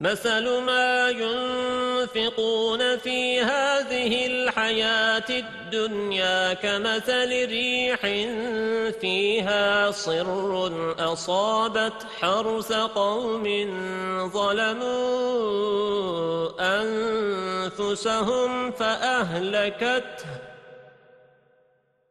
مثل ما ينفقون في هذه الحياة الدنيا كمثل ريح فيها صر أصابت حرس قوم ظلموا أنفسهم فأهلكته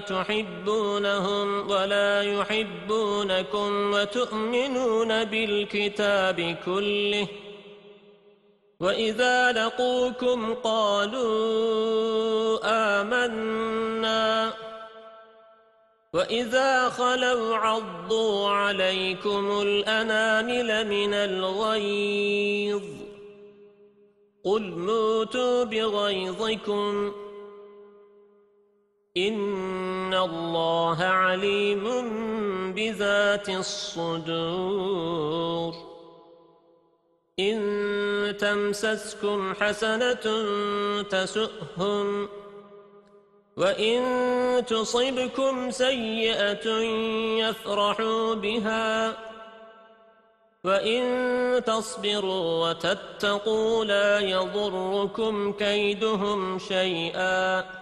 تحبونهم ولا يحبونكم وتؤمنون بالكتاب كله وإذا لقوكم قالوا آمنا وإذا خلوا عضوا عليكم الأنامل من الغيظ قل موتوا بغيظكم إِنَّ اللَّهَ عَلِيمٌ بِذَاتِ الصُّدُورِ إِن تَمْسَسْكُمْ حَسَنَةٌ تَسُؤْهُمْ وَإِن تُصِبْكُمْ سَيِّئَةٌ يَفْرَحُوا بِهَا وَإِن تَصْبِرُوا وَتَتَّقُوا لَا يَضُرُّكُمْ كَيْدُهُمْ شَيْئًا